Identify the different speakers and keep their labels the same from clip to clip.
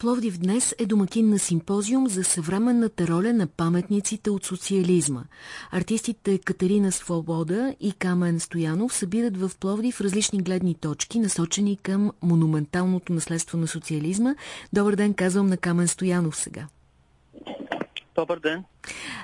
Speaker 1: Пловдив днес е домакин на симпозиум за съвременната роля на паметниците от социализма. Артистите Катерина Свобода и Камен Стоянов събират в Пловдив различни гледни точки, насочени към монументалното наследство на социализма. Добър ден, казвам на Камен Стоянов сега.
Speaker 2: Добър ден.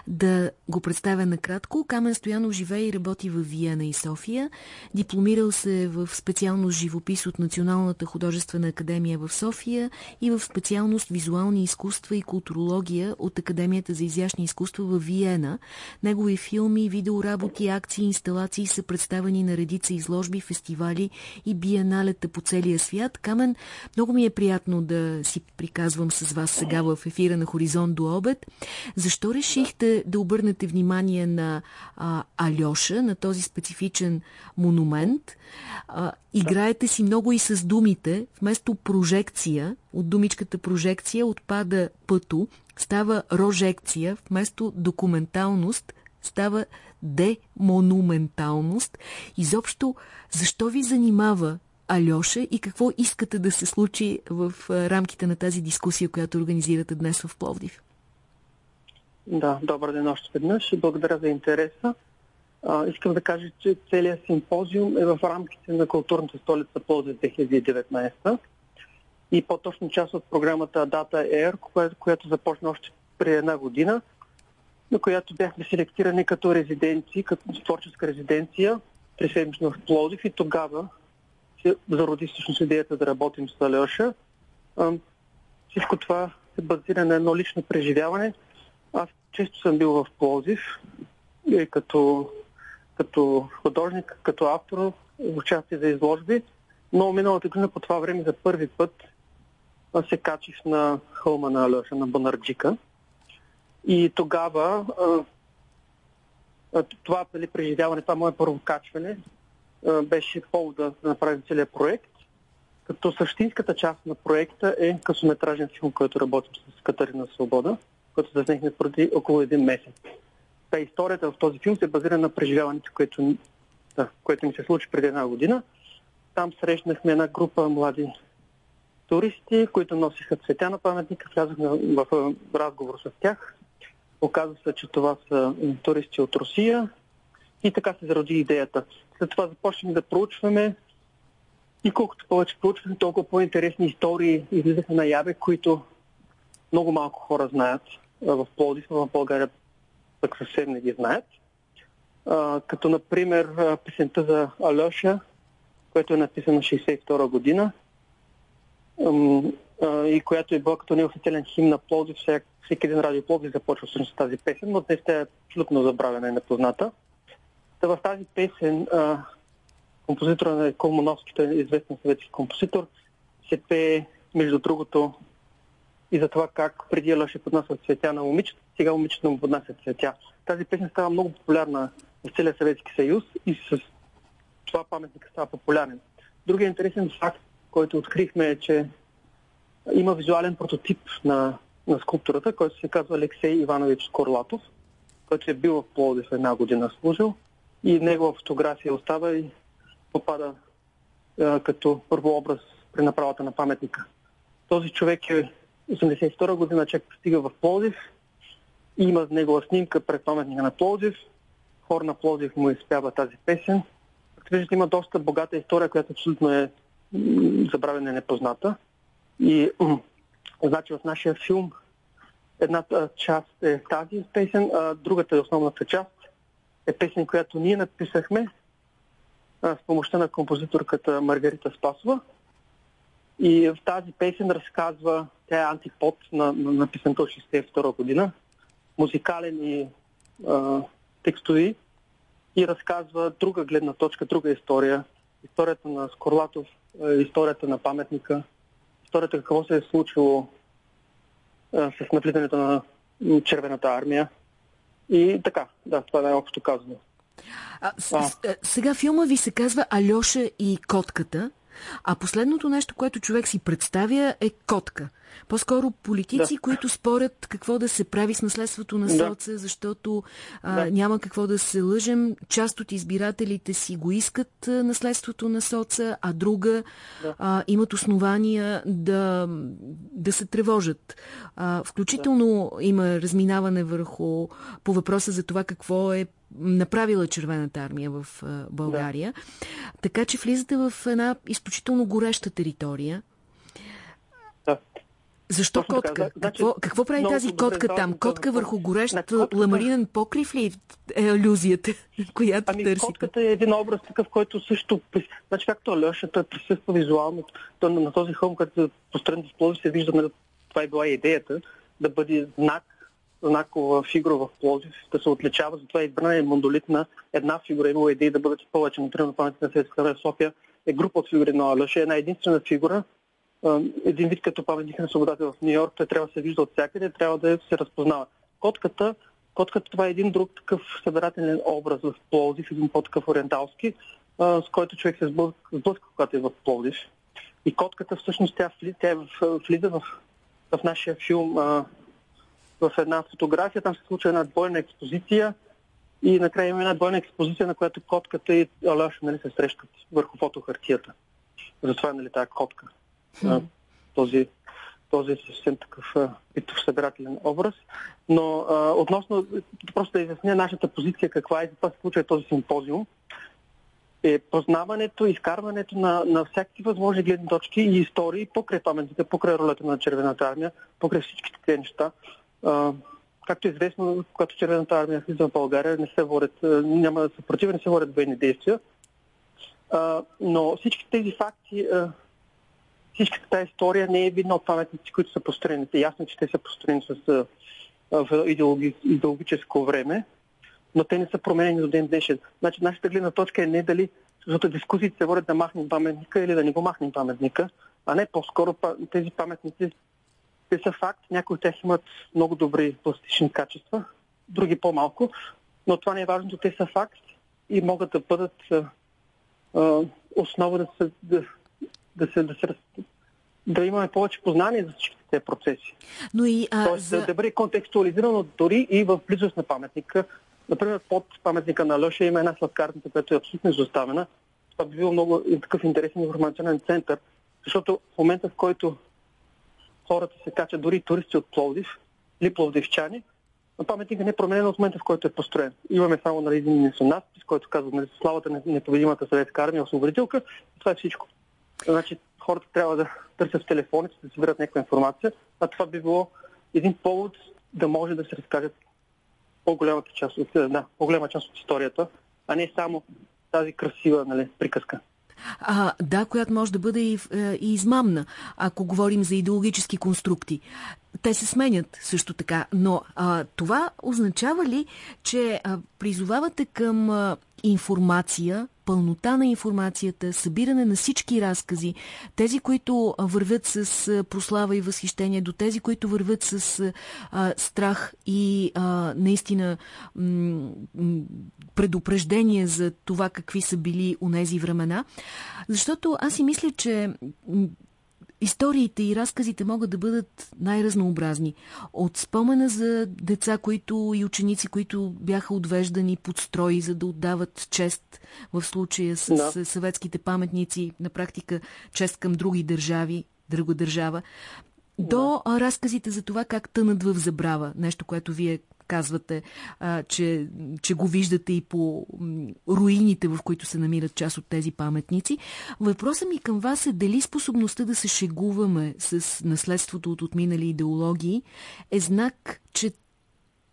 Speaker 1: Да го представя накратко. Камен Стоянов живее и работи в Виена и София. Дипломирал се в специалност живопис от Националната художествена академия в София и в специалност визуални изкуства и културология от Академията за изящни изкуства в Виена. Негови филми, видеоработи, акции, инсталации са представени на редица изложби, фестивали и биеналета по целия свят. Камен, много ми е приятно да си приказвам с вас сега в ефира на Хоризонт до обед. Защо решихте да обърнете внимание на а, Алеша, на този специфичен монумент? А, играете си много и с думите. Вместо прожекция, от думичката прожекция отпада пъто, става рожекция, вместо документалност става демонументалност. Изобщо, защо ви занимава Алеша и какво искате да се случи в рамките на тази дискусия, която организирате днес в Пловдив?
Speaker 2: Да, добър ден още веднъж благодаря за интереса. А, искам да кажа, че целият симпозиум е в рамките на културната столица Пловдив 2019 и по-точно част от програмата Data Air, която, която започна още преди една година, на която бяхме селектирани като резиденции, като творческа резиденция, преседмично в Пловдив и тогава се зароди всъщност идеята да работим с Алеша. Всичко това се базира на едно лично преживяване – аз често съм бил в Плозив и като, като художник, като автор, участие за изложби, но миналата година по това време за първи път се качих на хълма на Алеша, на Бонарджика. И тогава това нали, преживяване, това мое първо качване, беше повод да направим целият проект. Като същинската част на проекта е късометражен филм, който работим с Катарина Свобода – който заснехме преди около един месец. Та историята в този филм се базира на преживяването, което, да, което ми се случи преди една година. Там срещнахме една група млади туристи, които носиха цветя на паметника. Влязохме в разговор с тях. Оказва се, че това са туристи от Русия. И така се зароди идеята. След това започнахме да проучваме и колкото повече проучваме, толкова по-интересни истории излизаха наяве, които много малко хора знаят в Плодив, в България пък съвсем не ги знаят. А, като, например, песента за Алеша, която е написана 62 година и която е била като неофициален хим на Плодив. Всек, всеки един радио Плодив започва всъщност тази песен, но днес тя е абсолютно забравена и непозната. Та в тази песен а, композитора на Колмановски, той е известен съветски композитор, се пее, между другото, и за това как преди Алъша поднася цветя на момичета, сега момичета му поднасят цветя. Тази песен става много популярна в целия Съветски съюз и с това паметник става популярен. Другият интересен факт, който открихме е, че има визуален прототип на, на скулптурата, който се казва Алексей Иванович Скорлатов, който е бил в Пловдив една година служил и негова фотография остава и попада е, като първообраз при направата на паметника. Този човек е 1982 година човек пристига в Плодив. Има негова снимка пред паметника на Плодив. Хор на Плодив му изпява тази песен. Виждате, има доста богата история, която абсолютно е забравена и непозната. И значи в нашия филм едната част е тази песен, а другата е основната част. Е песен, която ние написахме с помощта на композиторката Маргарита Спасова. И в тази песен разказва, тя е антипод на, на, на песента от 62 година, музикален и а, текстови, и разказва друга гледна точка, друга история. Историята на Скорлатов, историята на паметника, историята какво се е случило а, с навлизането на Червената армия. И така, да, това е най-общо казано.
Speaker 1: А, а. Сега филма ви се казва Алеша и котката. А последното нещо, което човек си представя е котка. По-скоро политици, да. които спорят какво да се прави с наследството на соца, да. защото а, да. няма какво да се лъжем. Част от избирателите си го искат а, наследството на соца, а друга да. а, имат основания да, да се тревожат. А, включително да. има разминаване върху по въпроса за това какво е направила Червената армия в България. Да. Така че влизате в една изключително гореща територия.
Speaker 2: Да.
Speaker 1: Защо Точно котка? Така, значи, какво, какво прави тази котка там? Котка върху горещ ламаринен покрив ли е алюзията, която
Speaker 2: ами,
Speaker 1: търсите?
Speaker 2: Котката е един образ такъв, който също... Значи както Алеша, той присъства визуално. Той на този хълм, като построен в Пловдив, се вижда, нали, това е била идеята, да бъде знак знакова фигура в Пловдив, да се отличава, затова е избрана е мондолитна една фигура. Имало идеи да бъдат повече монтирани на паметите на Светска София. Е група от фигури на Алеша, една единствена фигура, един вид като паметник на свободата в Нью Йорк, той трябва да се вижда от всякъде, трябва да се разпознава. Котката, котката това е един друг такъв събирателен образ в Пловдив, един по-такъв ориенталски, с който човек се сблъска, когато е в Пловдив. И котката всъщност тя, тя влиза в, в нашия филм в една фотография, там се случва една двойна експозиция и накрая има една двойна експозиция, на която котката и Алеша нали, се срещат върху фотохартията. Затова е нали, тази котка mm. този, този съвсем такъв битов събирателен образ. Но а, относно, просто да изясня нашата позиция каква е, за това се случва този симпозиум, е познаването, изкарването на, на всякакви възможни гледни точки и истории покрай паметите, покрай ролята на Червената армия, покрай всичките тези неща. А, както е известно, когато Червената армия влиза в България, не се водят, няма съпротива, не се водят военни действия. А, но всички тези факти а, всичката тази история не е видна от паметници, които са построени. Ясно, че те са построени с в идеологи, идеологическо време, но те не са променени до ден днешен. Значи нашата гледна точка е не дали, защото дискусиите се водят да махнем паметника или да не го махнем паметника, а не по-скоро тези паметници те са факт. Някои от тях имат много добри пластични качества, други по-малко, но това не е важно, те са факт и могат да бъдат а, основа да се, да, да се, да се да имаме повече познание за всички тези процеси.
Speaker 1: Но и, а,
Speaker 2: Тоест за... да бъде контекстуализирано дори и в близост на паметника. Например, под паметника на Леша има една сладкарница, която е абсолютно изоставена. Това би било много такъв интересен информационен център, защото в момента, в който хората се качат, дори туристи от Пловдив или пловдивчани, но паметника не е променен от момента, в който е построен. Имаме само нали, един надпис, който казва нали, славата на непобедимата съветска армия, освободителка. Това е всичко. Значи хората трябва да търсят в телефоните, да събират някаква информация, а това би било един повод да може да се разкажат по-голямата част да, по-голяма част от историята, а не само тази красива нали, приказка.
Speaker 1: А, да, която може да бъде и, е, и измамна, ако говорим за идеологически конструкти. Те се сменят също така, но а, това означава ли, че а, призовавате към а, информация, пълнота на информацията, събиране на всички разкази, тези, които вървят с прослава и възхищение, до тези, които вървят с а, страх и а, наистина предупреждение за това какви са били унези времена. Защото аз си мисля, че Историите и разказите могат да бъдат най-разнообразни. От спомена за деца които и ученици, които бяха отвеждани под строи, за да отдават чест в случая с, да. съветските паметници, на практика чест към други държави, друга държава, до разказите за това как тънат в забрава, нещо, което вие казвате, а, че, че го виждате и по руините, в които се намират част от тези паметници. Въпросът ми към вас е дали способността да се шегуваме с наследството от отминали идеологии е знак, че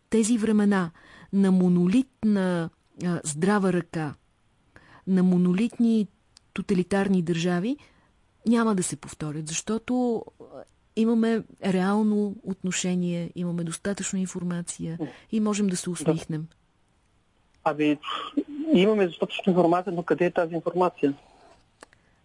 Speaker 1: тези времена на монолитна а, здрава ръка, на монолитни тоталитарни държави няма да се повторят, защото имаме реално отношение, имаме достатъчно информация и можем да се усмихнем. Да.
Speaker 2: Ами, имаме достатъчно информация, но къде е тази информация?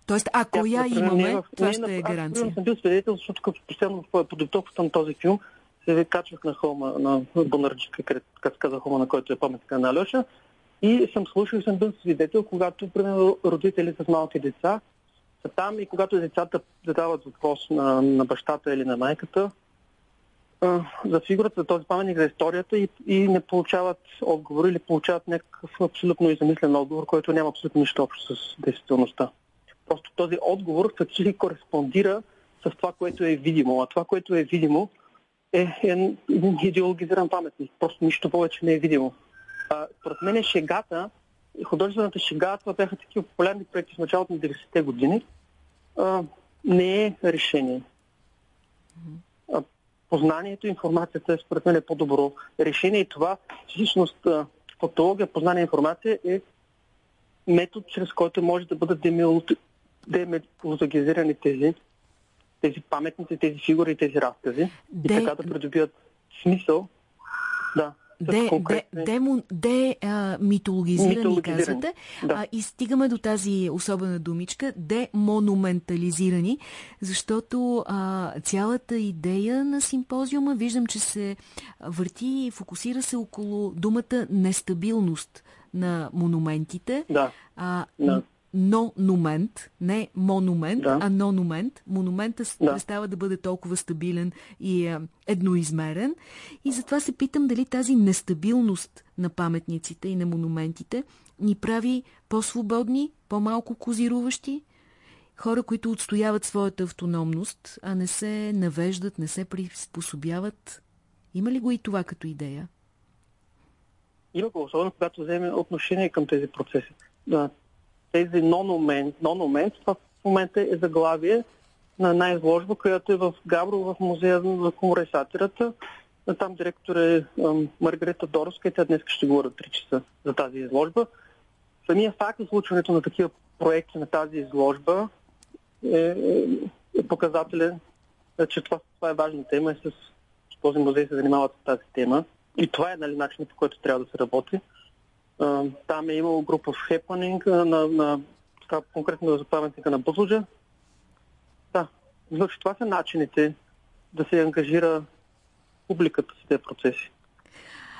Speaker 1: Тоест, ако я имаме, в... това ще е гаранция.
Speaker 2: Аз съм бил свидетел, защото като постоянно подготовката на този филм се качвах на холма на Бонарджика, как се каза холма, на който е паметника на Алеша. И съм слушал и съм бил свидетел, когато, примерно, родители с малки деца са там и когато децата задават въпрос на, на бащата или на майката а, за фигурата, за този паметник, за историята и, и не получават отговор или получават някакъв абсолютно измислен отговор, който няма абсолютно нищо общо с действителността. Просто този отговор фактически кореспондира с това, което е видимо. А това, което е видимо, е, е един идеологизиран паметник. Просто нищо повече не е видимо. А, според мен е шегата, художествената шега, това бяха такива популярни проекти в началото на 90-те години, а, не е решение. А, познанието, информацията е според мен е по-добро решение и това всъщност фактология, познание, информация е метод, чрез който може да бъдат демитологизирани тези, тези паметници, тези фигури тези разкази де... и така да придобият смисъл. Да.
Speaker 1: Де, де, де, де а, митологизирани, казвате. Да. А, и стигаме до тази особена думичка, демонументализирани, защото а, цялата идея на симпозиума, виждам, че се върти и фокусира се около думата нестабилност на монументите.
Speaker 2: Да.
Speaker 1: А, да нонумент, не монумент, да. а нонумент. Монументът да. престава да бъде толкова стабилен и е, едноизмерен. И затова се питам дали тази нестабилност на паметниците и на монументите ни прави по-свободни, по-малко козируващи, хора, които отстояват своята автономност, а не се навеждат, не се приспособяват. Има ли го и това като идея?
Speaker 2: Има го, особено когато вземе отношение към тези процеси. Да, тези нономент, нономент, това в момента е заглавие на една изложба, която е в Габро, в музея на Комора и. Там директор е Маргарита Дорска и тя днес ще говоря 3 часа за тази изложба. Самия факт за случването на такива проекти на тази изложба е, е, е показателен, че това, това е важна тема и с този музей се занимават с тази тема. И това е нали, начинът, по който трябва да се работи. Там е имало група в хепанинг на, на така, конкретно за паметника на Бузлуджа. Да, значи това са начините да се ангажира публиката с тези процеси,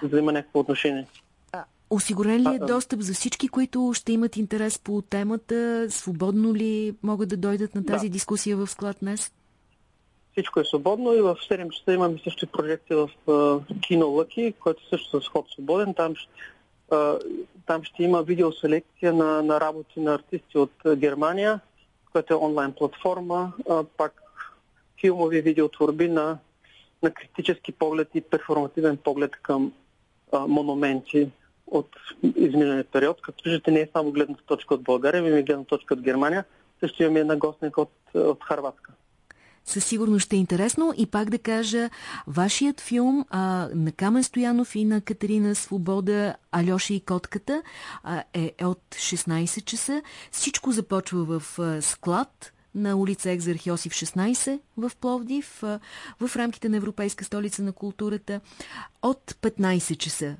Speaker 2: за да има някакво отношение.
Speaker 1: Осигурен ли е достъп за всички, които ще имат интерес по темата? Свободно ли могат да дойдат на тази да. дискусия в склад днес?
Speaker 2: Всичко е свободно и в 7 часа имаме също прожекция в uh, Кино Лъки, който също е с ход свободен. Там там ще има видеоселекция на, на работи на артисти от Германия, която е онлайн платформа. Пак филмови видеотворби на, на критически поглед и перформативен поглед към а, монументи от изминалия период. Като виждате, не е само гледната точка от България, имаме гледна точка от Германия. Също имаме една гостника от, от Харватска
Speaker 1: със сигурност ще е интересно. И пак да кажа, вашият филм а, на Камен Стоянов и на Катерина Свобода, Алеша и котката а, е, е от 16 часа. Всичко започва в а, склад на улица Екзархиосиф 16 в Пловдив, в рамките на Европейска столица на културата от 15 часа.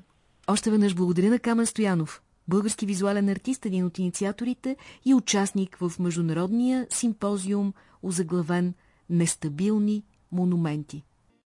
Speaker 1: Още веднъж благодаря на Камен Стоянов български визуален артист, един от инициаторите и участник в международния симпозиум, озаглавен нестабилни монументи.